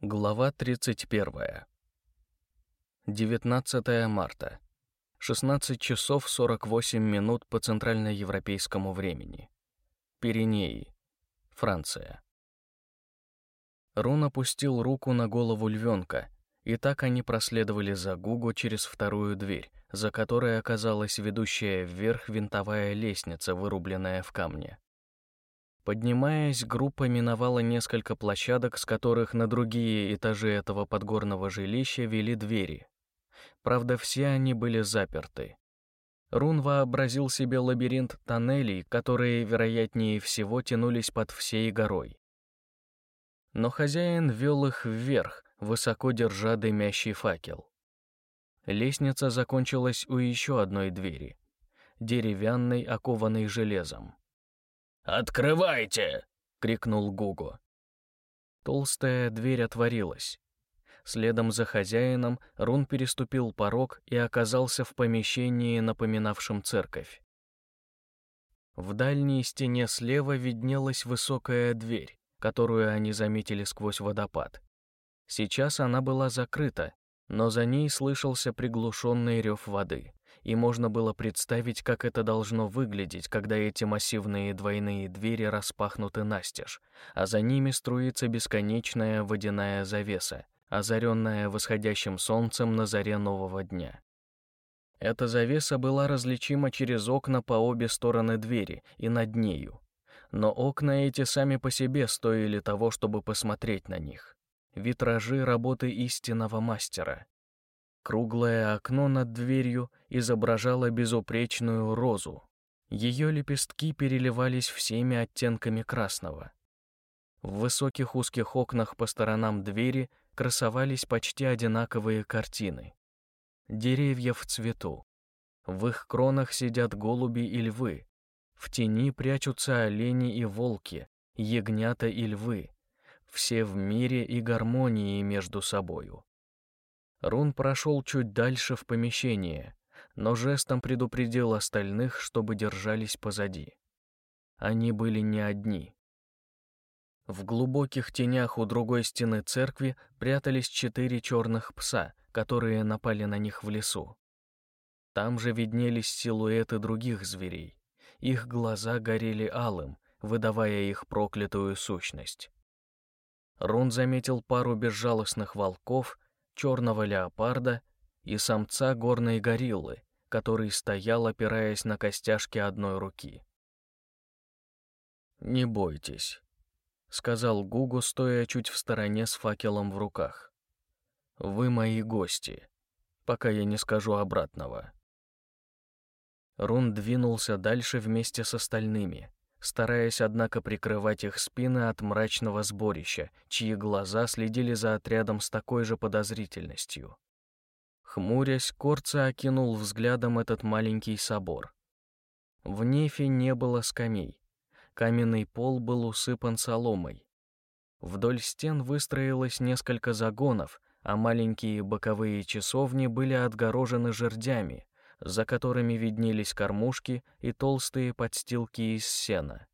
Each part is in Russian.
Глава 31. 19 марта. 16 часов 48 минут по центральноевропейскому времени. Пиренеи. Франция. Рун опустил руку на голову львенка, и так они проследовали за Гугу через вторую дверь, за которой оказалась ведущая вверх винтовая лестница, вырубленная в камне. Поднимаясь, группа миновала несколько площадок, с которых на другие этажи этого подгорного жилища вели двери. Правда, все они были заперты. Рун вообразил себе лабиринт тоннелей, которые, вероятнее всего, тянулись под всей горой. Но хозяин вел их вверх, высоко держа дымящий факел. Лестница закончилась у еще одной двери, деревянной, окованной железом. «Открывайте!» — крикнул Гуго. Толстая дверь отворилась. Следом за хозяином Рун переступил порог и оказался в помещении, напоминавшем церковь. В дальней стене слева виднелась высокая дверь, которую они заметили сквозь водопад. Сейчас она была закрыта, но за ней слышался приглушенный рев воды и можно было представить, как это должно выглядеть, когда эти массивные двойные двери распахнуты настежь, а за ними струится бесконечная водяная завеса, озаренная восходящим солнцем на заре нового дня. Эта завеса была различима через окна по обе стороны двери и над нею. Но окна эти сами по себе стоили того, чтобы посмотреть на них. Витражи работы истинного мастера, Круглое окно над дверью изображало безупречную розу. Ее лепестки переливались всеми оттенками красного. В высоких узких окнах по сторонам двери красовались почти одинаковые картины. Деревья в цвету. В их кронах сидят голуби и львы. В тени прячутся олени и волки, ягнята и львы. Все в мире и гармонии между собою. Рун прошел чуть дальше в помещение, но жестом предупредил остальных, чтобы держались позади. Они были не одни. В глубоких тенях у другой стены церкви прятались четыре черных пса, которые напали на них в лесу. Там же виднелись силуэты других зверей. Их глаза горели алым, выдавая их проклятую сущность. Рун заметил пару безжалостных волков черного леопарда и самца горной гориллы, который стоял, опираясь на костяшки одной руки. «Не бойтесь», — сказал Гугу, стоя чуть в стороне с факелом в руках. «Вы мои гости, пока я не скажу обратного». Рун двинулся дальше вместе с остальными, стараясь, однако, прикрывать их спины от мрачного сборища, чьи глаза следили за отрядом с такой же подозрительностью. Хмурясь, Корца окинул взглядом этот маленький собор. В нефе не было скамей. Каменный пол был усыпан соломой. Вдоль стен выстроилось несколько загонов, а маленькие боковые часовни были отгорожены жердями, за которыми виднелись кормушки и толстые подстилки из сена.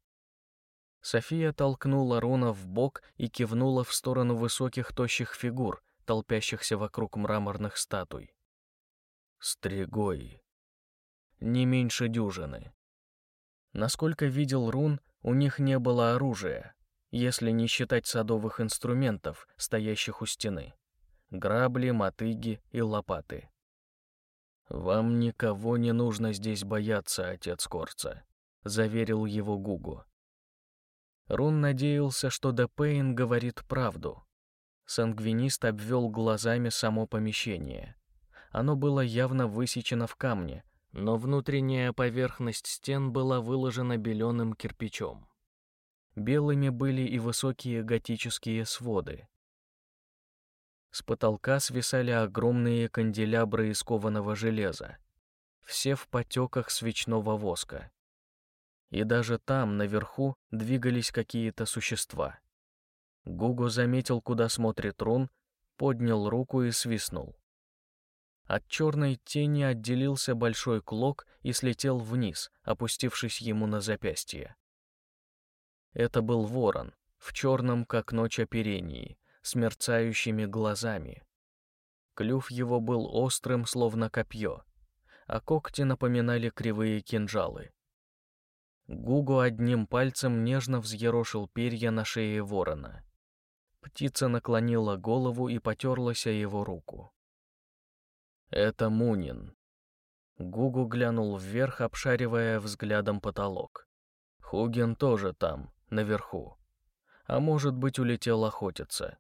София толкнула Рона в бок и кивнула в сторону высоких тощих фигур, толпящихся вокруг мраморных статуй. Стригой. Не меньше дюжины. Насколько видел Рун, у них не было оружия, если не считать садовых инструментов, стоящих у стены. Грабли, мотыги и лопаты. «Вам никого не нужно здесь бояться, отец Корца», — заверил его Гугу. Рун надеялся, что Депейн говорит правду. Сангвинист обвел глазами само помещение. Оно было явно высечено в камне, но внутренняя поверхность стен была выложена беленым кирпичом. Белыми были и высокие готические своды. С потолка свисали огромные канделябры из кованого железа, все в потеках свечного воска. И даже там, наверху, двигались какие-то существа. Гуго заметил, куда смотрит Рун, поднял руку и свистнул. От черной тени отделился большой клок и слетел вниз, опустившись ему на запястье. Это был ворон, в черном, как ночь оперении, с мерцающими глазами. Клюв его был острым, словно копье, а когти напоминали кривые кинжалы. Гугу одним пальцем нежно взъерошил перья на шее ворона. Птица наклонила голову и потерлась о его руку. «Это Мунин». Гугу глянул вверх, обшаривая взглядом потолок. Хуген тоже там, наверху. А может быть, улетел охотиться.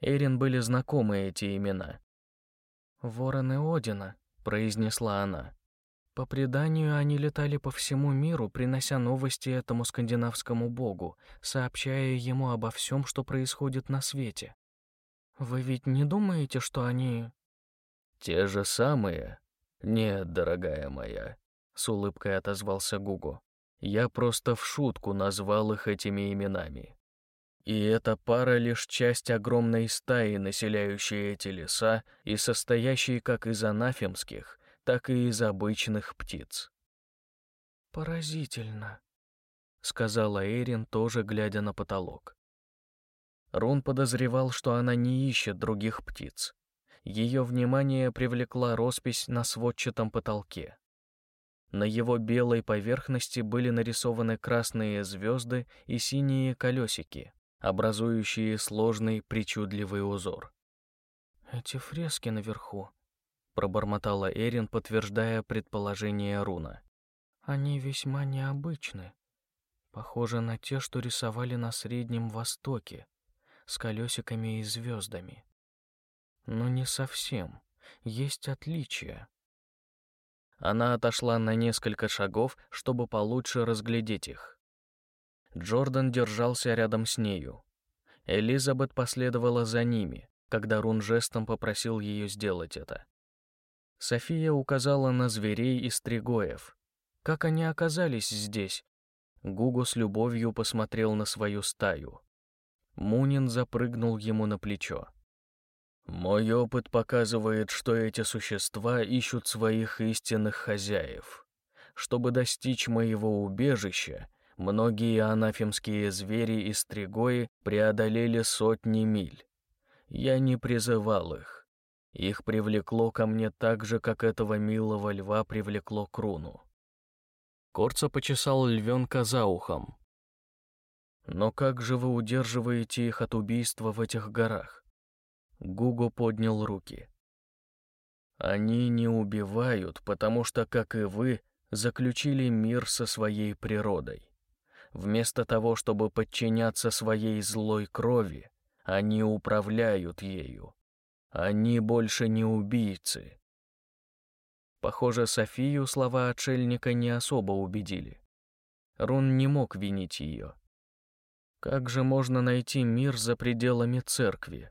Эрин были знакомы эти имена. «Вороны Одина», — произнесла она. По преданию, они летали по всему миру, принося новости этому скандинавскому богу, сообщая ему обо всем, что происходит на свете. Вы ведь не думаете, что они... Те же самые? Нет, дорогая моя, с улыбкой отозвался Гугу. Я просто в шутку назвал их этими именами. И эта пара лишь часть огромной стаи, населяющей эти леса и состоящей как из анафемских, так и из обычных птиц. «Поразительно», — сказала Эрин, тоже глядя на потолок. Рун подозревал, что она не ищет других птиц. Ее внимание привлекла роспись на сводчатом потолке. На его белой поверхности были нарисованы красные звезды и синие колесики, образующие сложный причудливый узор. Эти фрески наверху пробормотала Эрин, подтверждая предположение Руна. Они весьма необычны. Похожи на те, что рисовали на Среднем Востоке, с колесиками и звездами. Но не совсем. Есть отличия. Она отошла на несколько шагов, чтобы получше разглядеть их. Джордан держался рядом с нею. Элизабет последовала за ними, когда Рун жестом попросил ее сделать это. София указала на зверей и стригоев. Как они оказались здесь? Гугу с любовью посмотрел на свою стаю. Мунин запрыгнул ему на плечо. «Мой опыт показывает, что эти существа ищут своих истинных хозяев. Чтобы достичь моего убежища, многие анафемские звери и стригои преодолели сотни миль. Я не призывал их. Их привлекло ко мне так же, как этого милого льва привлекло к руну. Корца почесал львенка за ухом. «Но как же вы удерживаете их от убийства в этих горах?» Гуго поднял руки. «Они не убивают, потому что, как и вы, заключили мир со своей природой. Вместо того, чтобы подчиняться своей злой крови, они управляют ею. Они больше не убийцы. Похоже, Софию слова отшельника не особо убедили. Рун не мог винить ее. Как же можно найти мир за пределами церкви?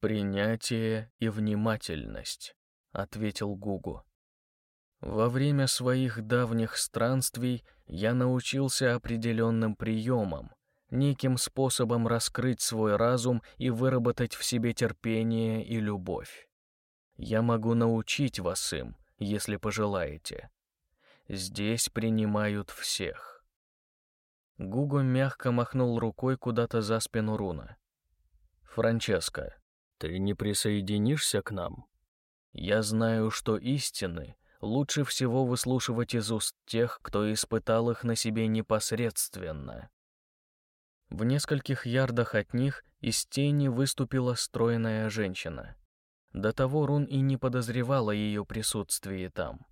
Принятие и внимательность, ответил Гугу. Во время своих давних странствий я научился определенным приемам, неким способом раскрыть свой разум и выработать в себе терпение и любовь. Я могу научить вас им, если пожелаете. Здесь принимают всех. Гуго мягко махнул рукой куда-то за спину Руна. «Франческо, ты не присоединишься к нам? Я знаю, что истины лучше всего выслушивать из уст тех, кто испытал их на себе непосредственно. В нескольких ярдах от них из тени выступила стройная женщина. До того Рун и не подозревала ее присутствие там.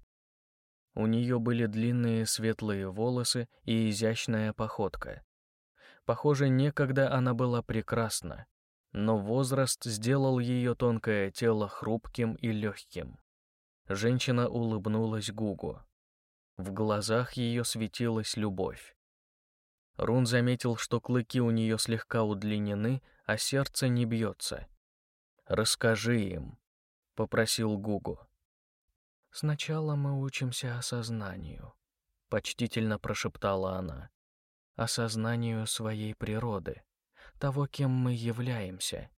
У нее были длинные светлые волосы и изящная походка. Похоже, некогда она была прекрасна, но возраст сделал ее тонкое тело хрупким и легким. Женщина улыбнулась Гугу. В глазах ее светилась любовь. Рун заметил, что клыки у нее слегка удлинены, а сердце не бьется. «Расскажи им», — попросил Гугу. «Сначала мы учимся осознанию», — почтительно прошептала она. «Осознанию своей природы, того, кем мы являемся,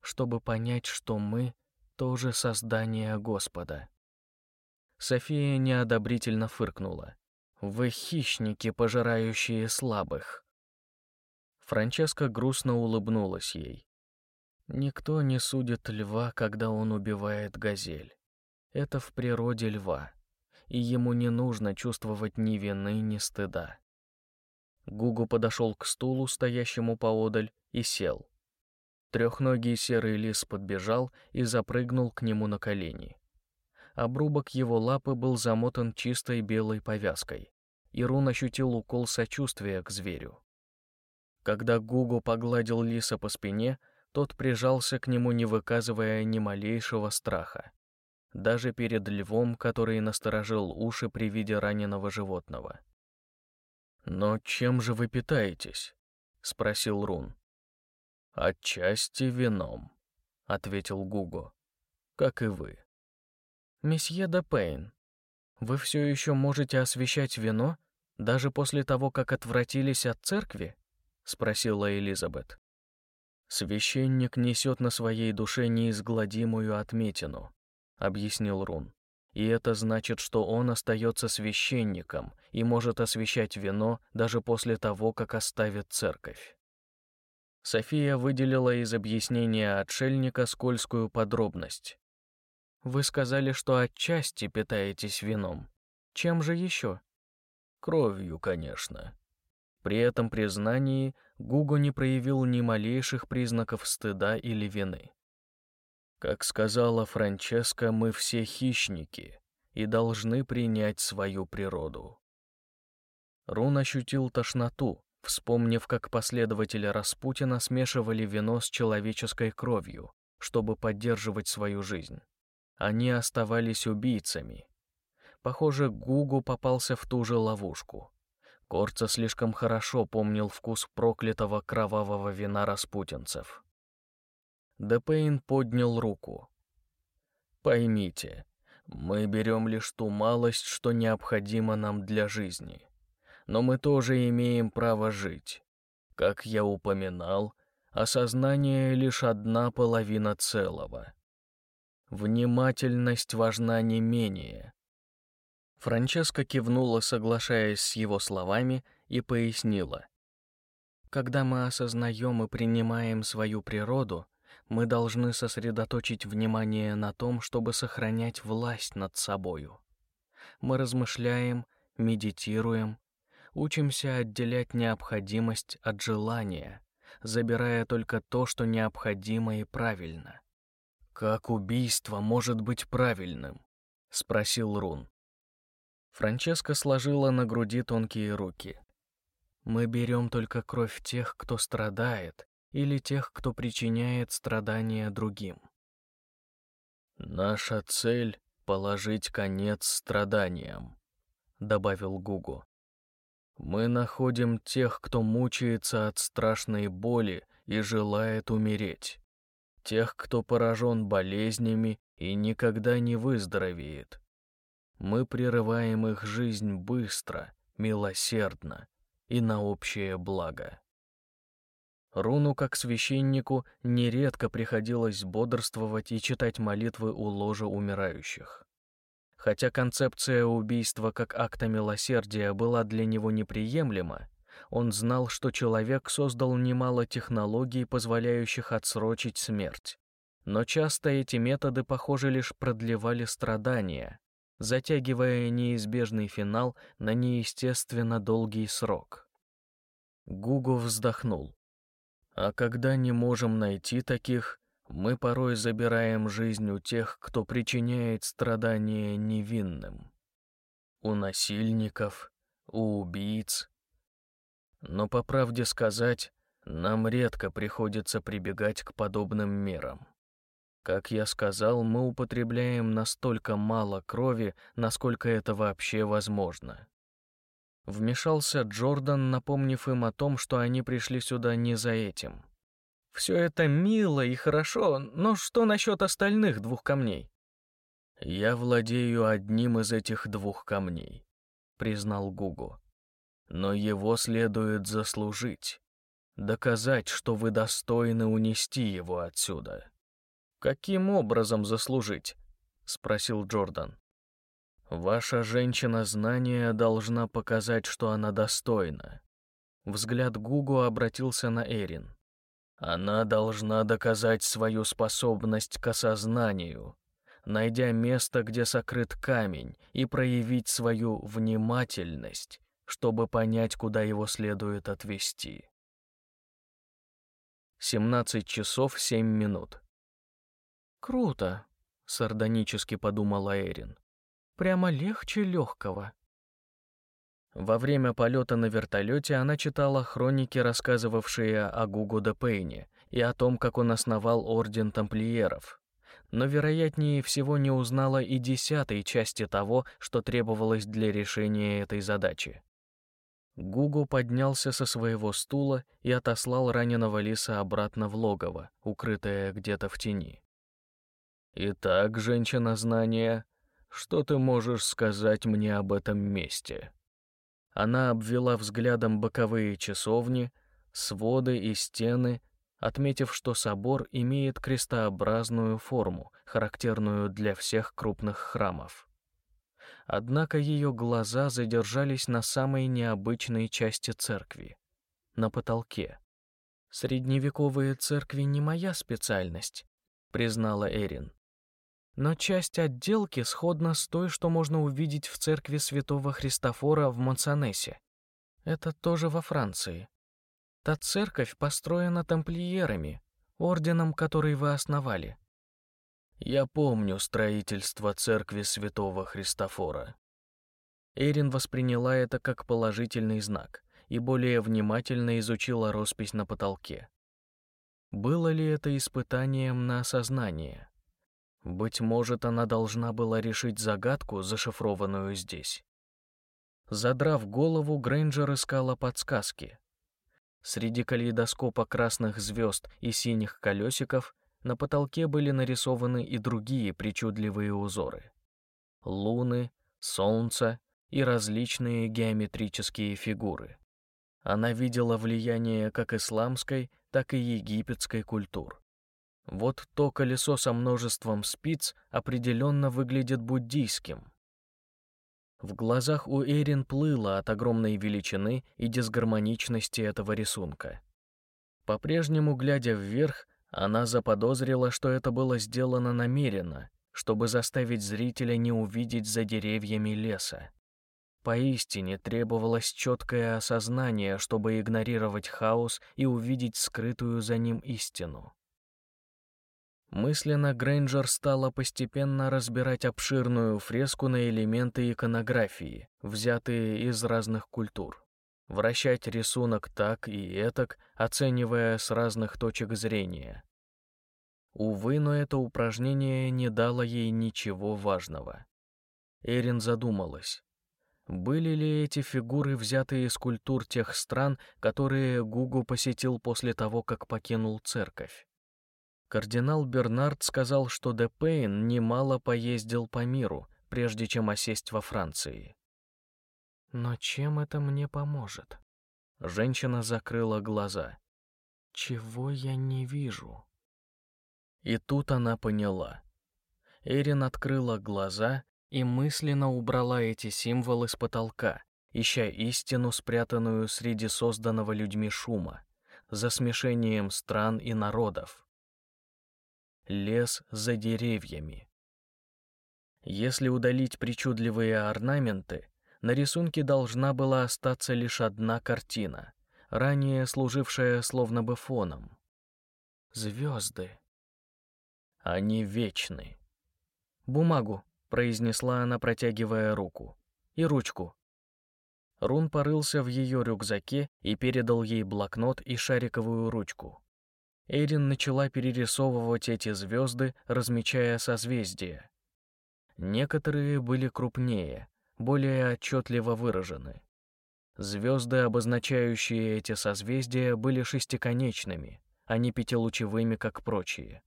чтобы понять, что мы — тоже создание Господа». София неодобрительно фыркнула. Вы хищники, пожирающие слабых. Франческа грустно улыбнулась ей. Никто не судит льва, когда он убивает газель. Это в природе льва, и ему не нужно чувствовать ни вины, ни стыда. Гугу подошел к стулу, стоящему поодаль, и сел. Трехногий серый лис подбежал и запрыгнул к нему на колени. Обрубок его лапы был замотан чистой белой повязкой, и Рун ощутил укол сочувствия к зверю. Когда Гугу погладил лиса по спине, тот прижался к нему, не выказывая ни малейшего страха. Даже перед львом, который насторожил уши при виде раненого животного. «Но чем же вы питаетесь?» — спросил Рун. «Отчасти вином», — ответил Гуго, — «как и вы». «Месье де Пейн, вы все еще можете освещать вино, даже после того, как отвратились от церкви?» — спросила Элизабет. «Священник несет на своей душе неизгладимую отметину», — объяснил Рун. «И это значит, что он остается священником и может освещать вино даже после того, как оставит церковь». София выделила из объяснения отшельника скользкую подробность. «Вы сказали, что отчасти питаетесь вином. Чем же еще?» «Кровью, конечно», при этом признании Гуго не проявил ни малейших признаков стыда или вины. Как сказала Франческа, мы все хищники и должны принять свою природу. Рун ощутил тошноту, вспомнив, как последователи Распутина смешивали вино с человеческой кровью, чтобы поддерживать свою жизнь. Они оставались убийцами. Похоже, Гугу попался в ту же ловушку. Корца слишком хорошо помнил вкус проклятого кровавого вина распутинцев. Депейн поднял руку. «Поймите, мы берем лишь ту малость, что необходимо нам для жизни. Но мы тоже имеем право жить. Как я упоминал, осознание — лишь одна половина целого. Внимательность важна не менее, Франческа кивнула, соглашаясь с его словами, и пояснила. «Когда мы осознаем и принимаем свою природу, мы должны сосредоточить внимание на том, чтобы сохранять власть над собою. Мы размышляем, медитируем, учимся отделять необходимость от желания, забирая только то, что необходимо и правильно. «Как убийство может быть правильным?» — спросил Рун. Франческа сложила на груди тонкие руки. «Мы берем только кровь тех, кто страдает, или тех, кто причиняет страдания другим». «Наша цель — положить конец страданиям», — добавил Гугу. «Мы находим тех, кто мучается от страшной боли и желает умереть, тех, кто поражен болезнями и никогда не выздоровеет, мы прерываем их жизнь быстро, милосердно и на общее благо. Руну, как священнику, нередко приходилось бодрствовать и читать молитвы у ложа умирающих. Хотя концепция убийства как акта милосердия была для него неприемлема, он знал, что человек создал немало технологий, позволяющих отсрочить смерть. Но часто эти методы, похоже, лишь продлевали страдания, затягивая неизбежный финал на неестественно долгий срок. Гугу вздохнул. А когда не можем найти таких, мы порой забираем жизнь у тех, кто причиняет страдания невинным. У насильников, у убийц. Но, по правде сказать, нам редко приходится прибегать к подобным мерам. Как я сказал, мы употребляем настолько мало крови, насколько это вообще возможно. Вмешался Джордан, напомнив им о том, что они пришли сюда не за этим. Все это мило и хорошо, но что насчет остальных двух камней? Я владею одним из этих двух камней, признал Гугу. Но его следует заслужить, доказать, что вы достойны унести его отсюда. «Каким образом заслужить?» — спросил Джордан. «Ваша женщина знания должна показать, что она достойна. Взгляд Гугу обратился на Эрин. Она должна доказать свою способность к осознанию, найдя место, где сокрыт камень, и проявить свою внимательность, чтобы понять, куда его следует отвести. 17 часов 7 минут. «Круто», — сардонически подумала Эрин. «Прямо легче легкого». Во время полета на вертолете она читала хроники, рассказывавшие о Гугу де Пейне и о том, как он основал Орден Тамплиеров. Но, вероятнее всего, не узнала и десятой части того, что требовалось для решения этой задачи. Гугу поднялся со своего стула и отослал раненого лиса обратно в логово, укрытое где-то в тени. «Итак, женщина знания, что ты можешь сказать мне об этом месте?» Она обвела взглядом боковые часовни, своды и стены, отметив, что собор имеет крестообразную форму, характерную для всех крупных храмов. Однако ее глаза задержались на самой необычной части церкви — на потолке. «Средневековые церкви не моя специальность», — признала Эрин но часть отделки сходна с той, что можно увидеть в церкви святого Христофора в Монсанесе. Это тоже во Франции. Та церковь построена тамплиерами, орденом, который вы основали. Я помню строительство церкви святого Христофора. Эрин восприняла это как положительный знак и более внимательно изучила роспись на потолке. Было ли это испытанием на осознание? Быть может, она должна была решить загадку, зашифрованную здесь. Задрав голову, Грейнджер искала подсказки. Среди калейдоскопа красных звезд и синих колесиков на потолке были нарисованы и другие причудливые узоры. Луны, солнце и различные геометрические фигуры. Она видела влияние как исламской, так и египетской культур. Вот то колесо со множеством спиц определенно выглядит буддийским. В глазах у Эрин плыло от огромной величины и дисгармоничности этого рисунка. По-прежнему, глядя вверх, она заподозрила, что это было сделано намеренно, чтобы заставить зрителя не увидеть за деревьями леса. Поистине требовалось четкое осознание, чтобы игнорировать хаос и увидеть скрытую за ним истину. Мысленно Грейнджер стала постепенно разбирать обширную фреску на элементы иконографии, взятые из разных культур. Вращать рисунок так и этак, оценивая с разных точек зрения. Увы, но это упражнение не дало ей ничего важного. Эрин задумалась. Были ли эти фигуры взяты из культур тех стран, которые Гугу посетил после того, как покинул церковь? Кардинал Бернард сказал, что Де Пейн немало поездил по миру, прежде чем осесть во Франции. Но чем это мне поможет? Женщина закрыла глаза. Чего я не вижу? И тут она поняла. Эрин открыла глаза и мысленно убрала эти символы с потолка, ища истину, спрятанную среди созданного людьми шума, за смешением стран и народов лес за деревьями. Если удалить причудливые орнаменты, на рисунке должна была остаться лишь одна картина, ранее служившая словно бы фоном. Звезды. Они вечны. «Бумагу», — произнесла она, протягивая руку. «И ручку». Рун порылся в ее рюкзаке и передал ей блокнот и шариковую ручку. Эрин начала перерисовывать эти звезды, размечая созвездия. Некоторые были крупнее, более отчетливо выражены. Звезды, обозначающие эти созвездия, были шестиконечными, а не пятилучевыми, как прочие.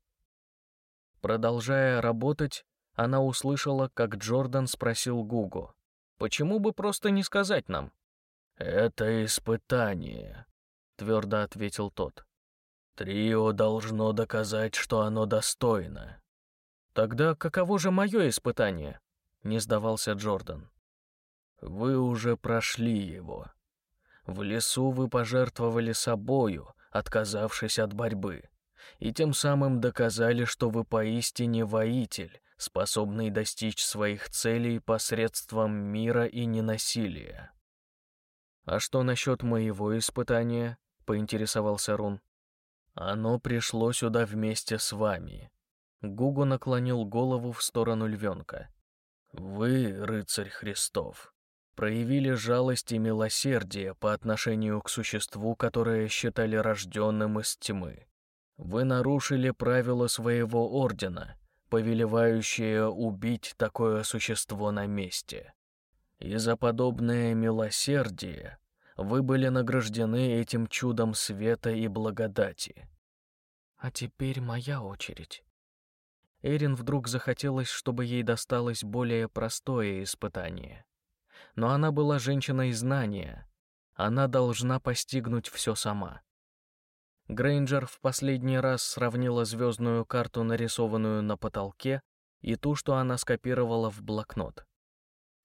Продолжая работать, она услышала, как Джордан спросил Гугу, «Почему бы просто не сказать нам?» «Это испытание», — твердо ответил тот. Трио должно доказать, что оно достойно. Тогда каково же мое испытание? Не сдавался Джордан. Вы уже прошли его. В лесу вы пожертвовали собою, отказавшись от борьбы, и тем самым доказали, что вы поистине воитель, способный достичь своих целей посредством мира и ненасилия. «А что насчет моего испытания?» — поинтересовался Рун. «Оно пришло сюда вместе с вами». Гугу наклонил голову в сторону львенка. «Вы, рыцарь Христов, проявили жалость и милосердие по отношению к существу, которое считали рожденным из тьмы. Вы нарушили правила своего ордена, повелевающее убить такое существо на месте. И за подобное милосердие вы были награждены этим чудом света и благодати. А теперь моя очередь. Эрин вдруг захотелось, чтобы ей досталось более простое испытание. Но она была женщиной знания. Она должна постигнуть все сама. Грейнджер в последний раз сравнила звездную карту, нарисованную на потолке, и ту, что она скопировала в блокнот.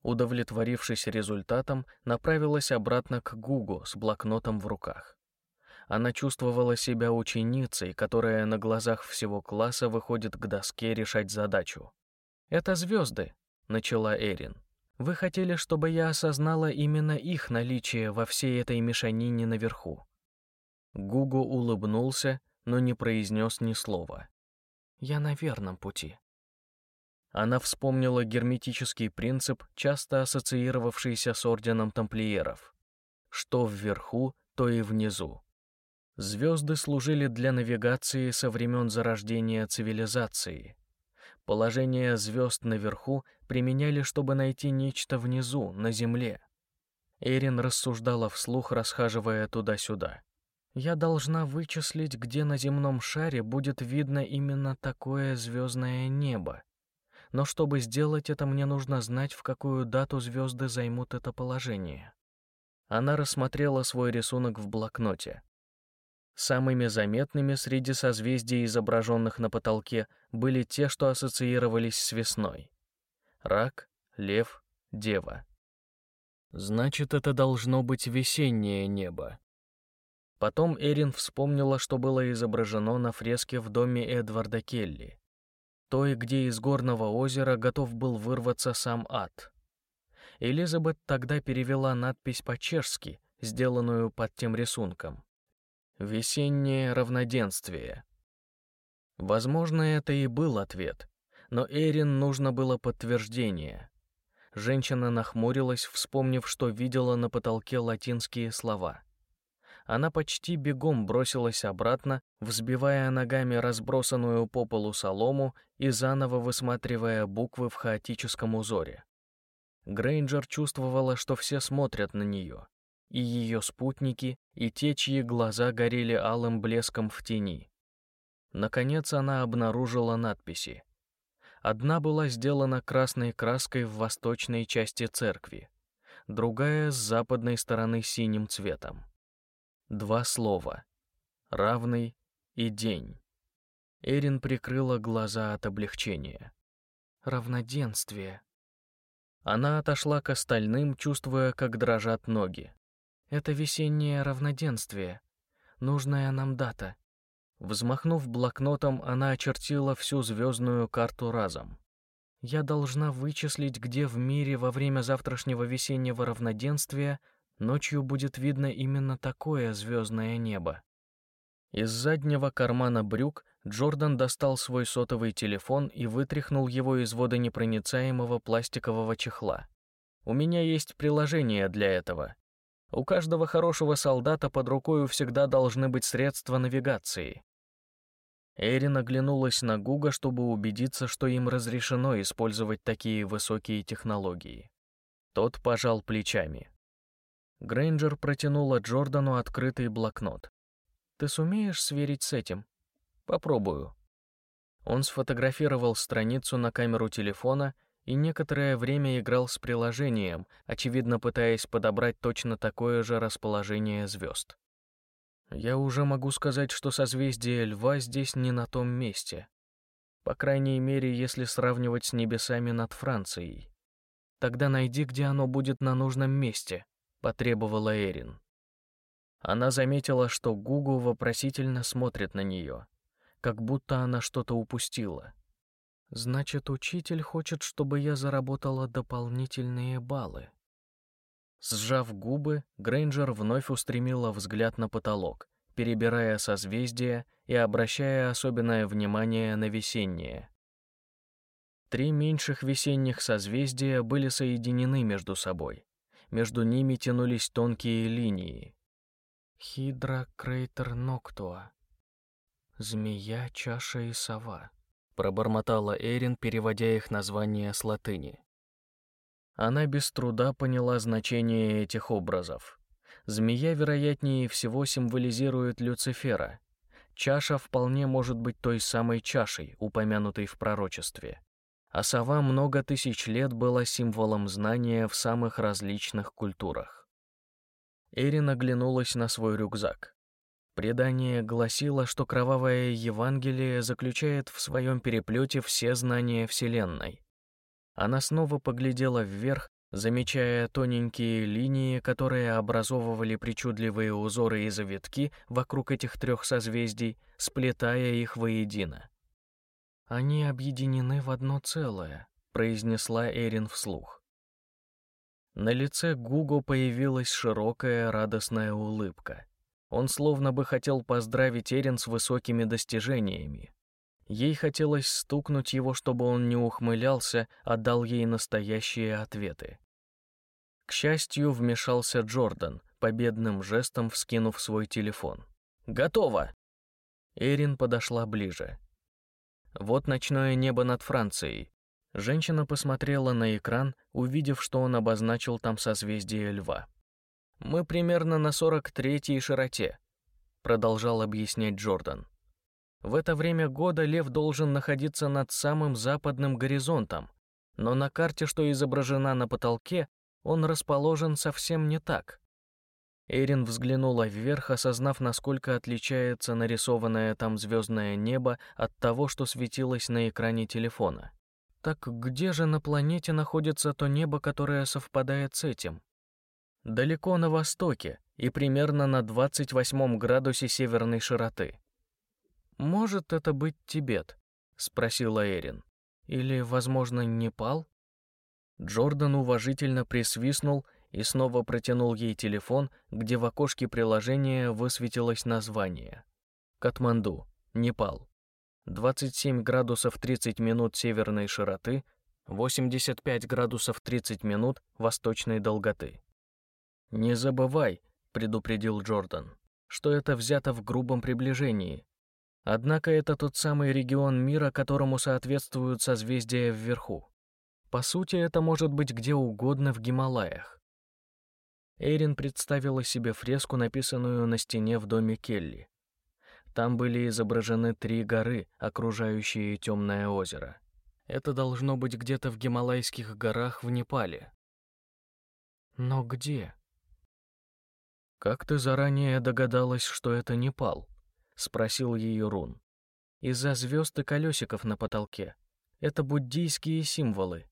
Удовлетворившись результатом, направилась обратно к Гугу с блокнотом в руках. Она чувствовала себя ученицей, которая на глазах всего класса выходит к доске решать задачу. «Это звезды», — начала Эрин. «Вы хотели, чтобы я осознала именно их наличие во всей этой мешанине наверху. Гуго улыбнулся, но не произнес ни слова. «Я на верном пути». Она вспомнила герметический принцип, часто ассоциировавшийся с орденом тамплиеров. Что вверху, то и внизу. Звезды служили для навигации со времен зарождения цивилизации. Положение звезд наверху применяли, чтобы найти нечто внизу, на Земле. Эрин рассуждала вслух, расхаживая туда-сюда. Я должна вычислить, где на земном шаре будет видно именно такое звездное небо. Но чтобы сделать это, мне нужно знать, в какую дату звезды займут это положение. Она рассмотрела свой рисунок в блокноте. Самыми заметными среди созвездий, изображенных на потолке, были те, что ассоциировались с весной. Рак, лев, дева. Значит, это должно быть весеннее небо. Потом Эрин вспомнила, что было изображено на фреске в доме Эдварда Келли. Той, где из горного озера готов был вырваться сам ад. Элизабет тогда перевела надпись по-чешски, сделанную под тем рисунком. «Весеннее равноденствие». Возможно, это и был ответ, но Эрин нужно было подтверждение. Женщина нахмурилась, вспомнив, что видела на потолке латинские слова — она почти бегом бросилась обратно, взбивая ногами разбросанную по полу солому и заново высматривая буквы в хаотическом узоре. Грейнджер чувствовала, что все смотрят на нее, и ее спутники, и те, чьи глаза горели алым блеском в тени. Наконец она обнаружила надписи. Одна была сделана красной краской в восточной части церкви, другая — с западной стороны синим цветом. Два слова. Равный и день. Эрин прикрыла глаза от облегчения. Равноденствие. Она отошла к остальным, чувствуя, как дрожат ноги. Это весеннее равноденствие. Нужная нам дата. Взмахнув блокнотом, она очертила всю звездную карту разом. Я должна вычислить, где в мире во время завтрашнего весеннего равноденствия Ночью будет видно именно такое звездное небо. Из заднего кармана брюк Джордан достал свой сотовый телефон и вытряхнул его из водонепроницаемого пластикового чехла. У меня есть приложение для этого. У каждого хорошего солдата под рукой всегда должны быть средства навигации. Эрин оглянулась на Гуга, чтобы убедиться, что им разрешено использовать такие высокие технологии. Тот пожал плечами. Грейнджер протянула Джордану открытый блокнот. «Ты сумеешь сверить с этим?» «Попробую». Он сфотографировал страницу на камеру телефона и некоторое время играл с приложением, очевидно пытаясь подобрать точно такое же расположение звезд. «Я уже могу сказать, что созвездие Льва здесь не на том месте. По крайней мере, если сравнивать с небесами над Францией. Тогда найди, где оно будет на нужном месте», потребовала Эрин. Она заметила, что Гугу вопросительно смотрит на нее, как будто она что-то упустила. Значит, учитель хочет, чтобы я заработала дополнительные баллы. Сжав губы, Грейнджер вновь устремила взгляд на потолок, перебирая созвездия и обращая особенное внимание на весеннее. Три меньших весенних созвездия были соединены между собой. Между ними тянулись тонкие линии. Хидра, Крейтер, Ноктуа. Змея, чаша и сова пробормотала Эрин, переводя их названия с латыни. Она без труда поняла значение этих образов. Змея, вероятнее всего, символизирует Люцифера. Чаша вполне может быть той самой чашей, упомянутой в пророчестве. А сова много тысяч лет была символом знания в самых различных культурах. Эрин оглянулась на свой рюкзак. Предание гласило, что кровавое Евангелие заключает в своем переплете все знания Вселенной. Она снова поглядела вверх, замечая тоненькие линии, которые образовывали причудливые узоры и завитки вокруг этих трех созвездий, сплетая их воедино. «Они объединены в одно целое», — произнесла Эрин вслух. На лице Гуго появилась широкая радостная улыбка. Он словно бы хотел поздравить Эрин с высокими достижениями. Ей хотелось стукнуть его, чтобы он не ухмылялся, а дал ей настоящие ответы. К счастью, вмешался Джордан, победным жестом вскинув свой телефон. «Готово!» Эрин подошла ближе. Вот ночное небо над Францией. Женщина посмотрела на экран, увидев, что он обозначил там созвездие льва. Мы примерно на 43-й широте, продолжал объяснять Джордан. В это время года лев должен находиться над самым западным горизонтом, но на карте, что изображена на потолке, он расположен совсем не так. Эрин взглянула вверх, осознав, насколько отличается нарисованное там звездное небо от того, что светилось на экране телефона. Так где же на планете находится то небо, которое совпадает с этим? Далеко на востоке и примерно на 28 градусе северной широты. «Может это быть Тибет?» — спросила Эрин. «Или, возможно, Непал?» Джордан уважительно присвистнул и снова протянул ей телефон, где в окошке приложения высветилось название. Катманду, Непал. 27 градусов 30 минут северной широты, 85 градусов 30 минут восточной долготы. «Не забывай», — предупредил Джордан, «что это взято в грубом приближении. Однако это тот самый регион мира, которому соответствуют созвездия вверху. По сути, это может быть где угодно в Гималаях». Эйрин представила себе фреску, написанную на стене в доме Келли. Там были изображены три горы, окружающие темное озеро. Это должно быть где-то в Гималайских горах в Непале. Но где? «Как ты заранее догадалась, что это Непал?» — спросил ее Рун. «Из-за звезд и колесиков на потолке. Это буддийские символы.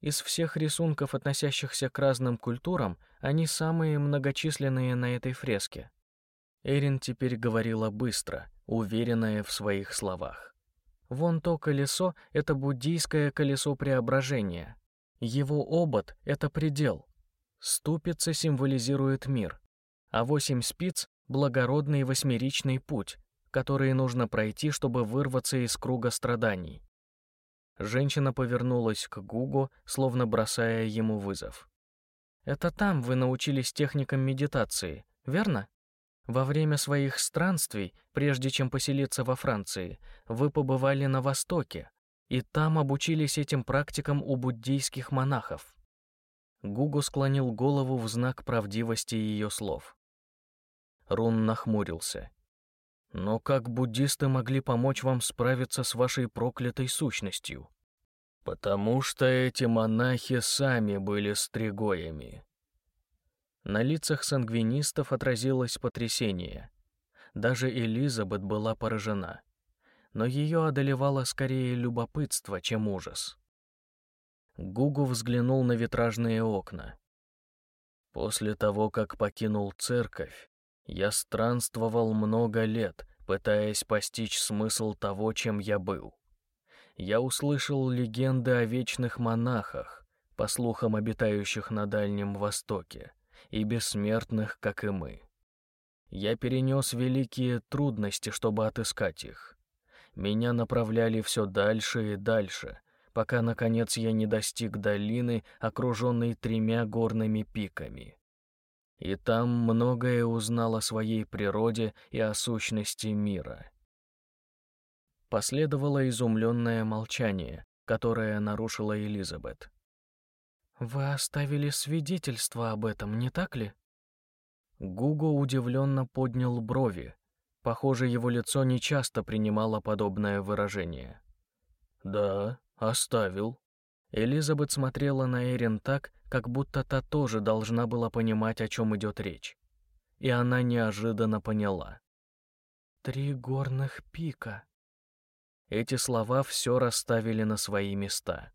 Из всех рисунков, относящихся к разным культурам, они самые многочисленные на этой фреске». Эрин теперь говорила быстро, уверенная в своих словах. «Вон то колесо — это буддийское колесо преображения. Его обод — это предел. Ступица символизирует мир а восемь спиц — благородный восьмеричный путь, который нужно пройти, чтобы вырваться из круга страданий. Женщина повернулась к Гугу, словно бросая ему вызов. «Это там вы научились техникам медитации, верно? Во время своих странствий, прежде чем поселиться во Франции, вы побывали на Востоке, и там обучились этим практикам у буддийских монахов». Гугу склонил голову в знак правдивости ее слов. Рун нахмурился. «Но как буддисты могли помочь вам справиться с вашей проклятой сущностью?» «Потому что эти монахи сами были стригоями». На лицах сангвинистов отразилось потрясение. Даже Элизабет была поражена. Но ее одолевало скорее любопытство, чем ужас. Гугу взглянул на витражные окна. После того, как покинул церковь, Я странствовал много лет, пытаясь постичь смысл того, чем я был. Я услышал легенды о вечных монахах, по слухам обитающих на Дальнем Востоке, и бессмертных, как и мы. Я перенес великие трудности, чтобы отыскать их. Меня направляли все дальше и дальше, пока, наконец, я не достиг долины, окруженной тремя горными пиками и там многое узнал о своей природе и о сущности мира. Последовало изумленное молчание, которое нарушила Элизабет. «Вы оставили свидетельство об этом, не так ли?» Гуго удивленно поднял брови. Похоже, его лицо нечасто принимало подобное выражение. «Да, оставил». Элизабет смотрела на Эрин так, как будто та тоже должна была понимать, о чем идет речь. И она неожиданно поняла. «Три горных пика». Эти слова все расставили на свои места.